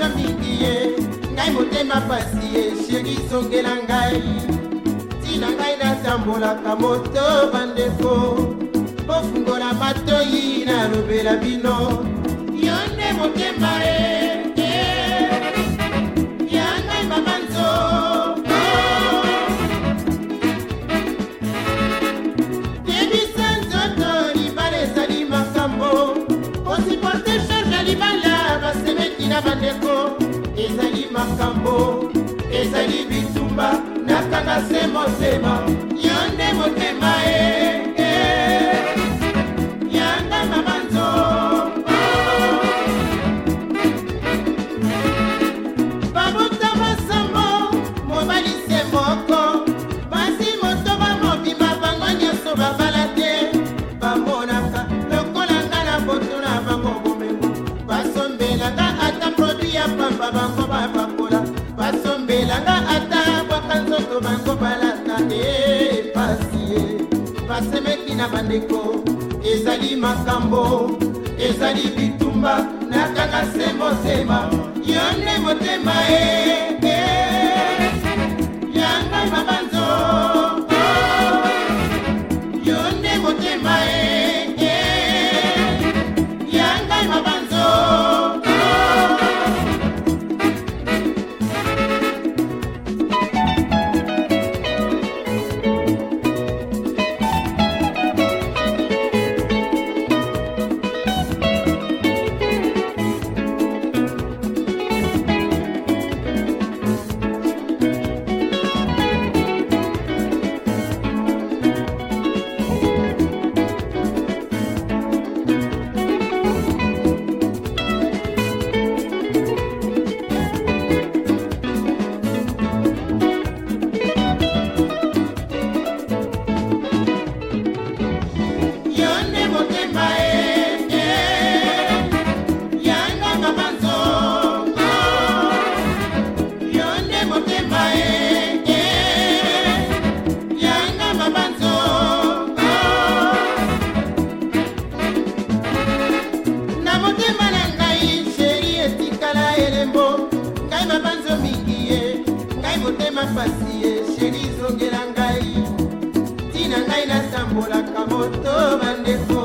nyonso mingi ye ngai motema pasi ye sheri songela ngai ntina ngai natambolaka moto bandeko bofungola matoi nalobela bino yo nde motema ye motema yo nde motema e, e yanga mama nzombo babuta masambo mobali se moko basi moto bamobima bango nyonso babala te bamonaka lokolanga na botu na bango bomengo basombelanga ata produit ya pamba bango bapakola basombelanga ata bwaka nzoto bango bala nani epasi ye basemeki na bandeko ezali makambo ezali bitumba nakanga se mosema yo nde motema e eh. kotema pasi ye sheri zongela ngai ntina ngai nasambolaka moto bandeko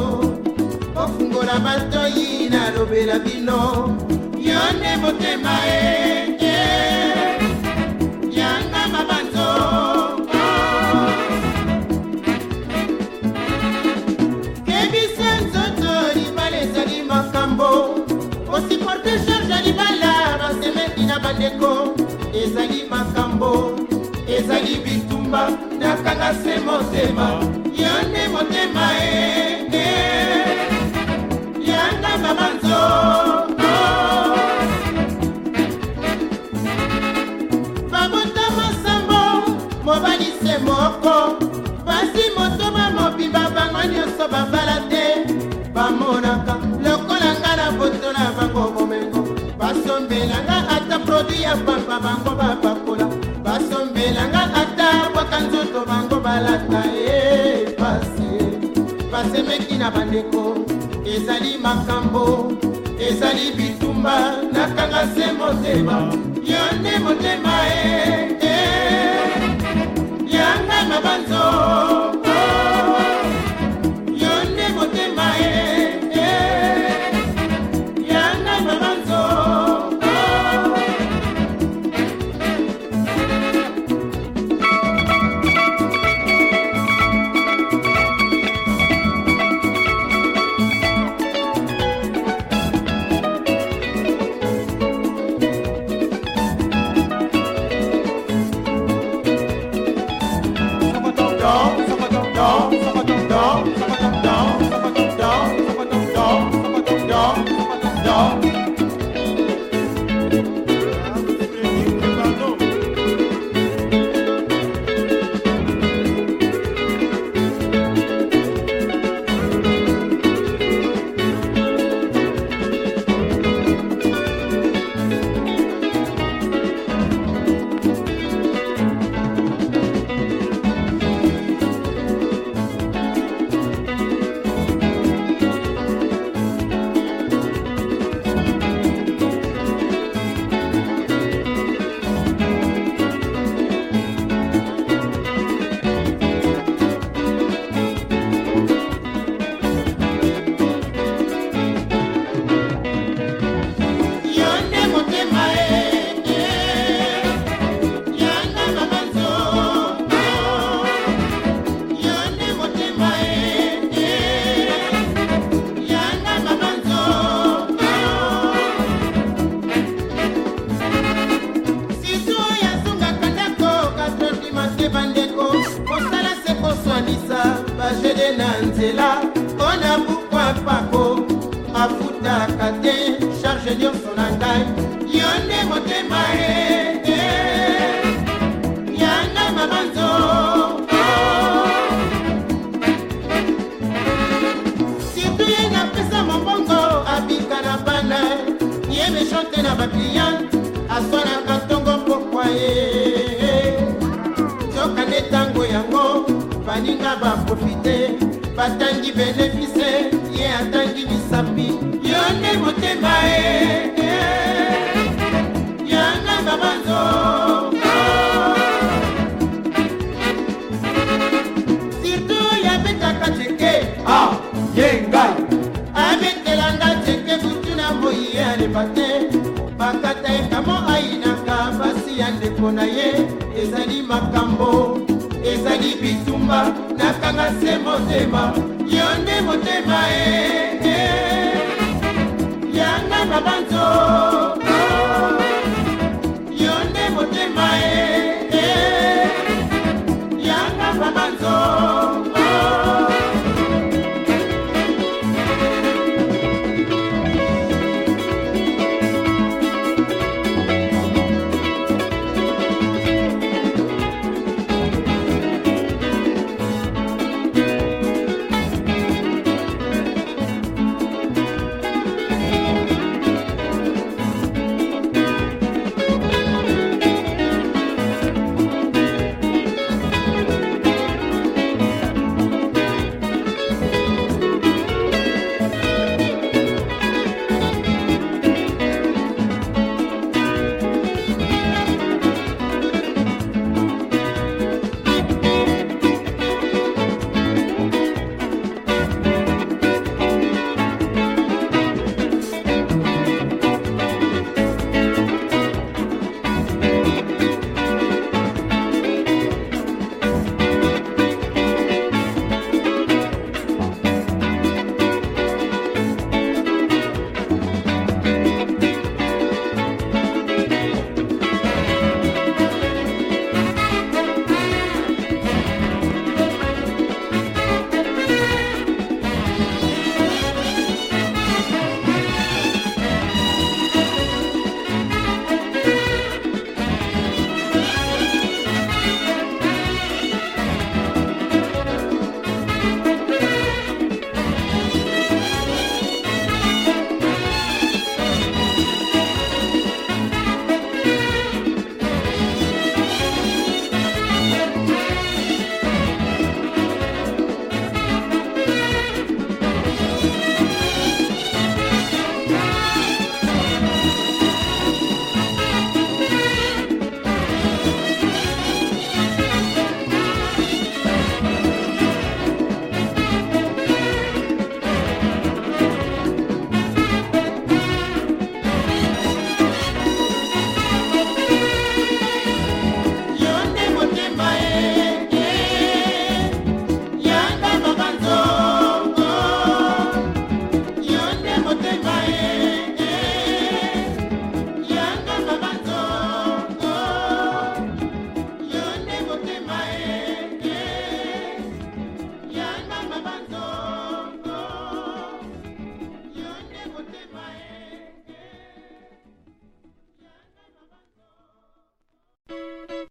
kofungola matoi nalobela bino yo nde motema eke ezali bitumba nakanga se motema yo nde motema e, e. yanga mama nzoto e. babota mosambo mobali se moko pasi motoma mobimba bango nyonso babala te bamonaka lokola nga na boto na bango bomengo basombelanga ata produit ya pamba bango baba ata bwaka nzoto bango balata e pase basemeki na bandeko ezali makambo ezali bitumba nakanga se motema yo nde motema e eh, eh. dog. baprofite batangi benefise ye atangi misapi yo nde motema eh, eh. e yana babanzo sirtu yabetaka ceke ah, yengai abetelanga ceke butu na moi ye aleba te bakata ekamo ayinaka basi ya ndeko na ye ezali makambo ezali bitumba nakanga se motema yo nde motema e yanga babanzoo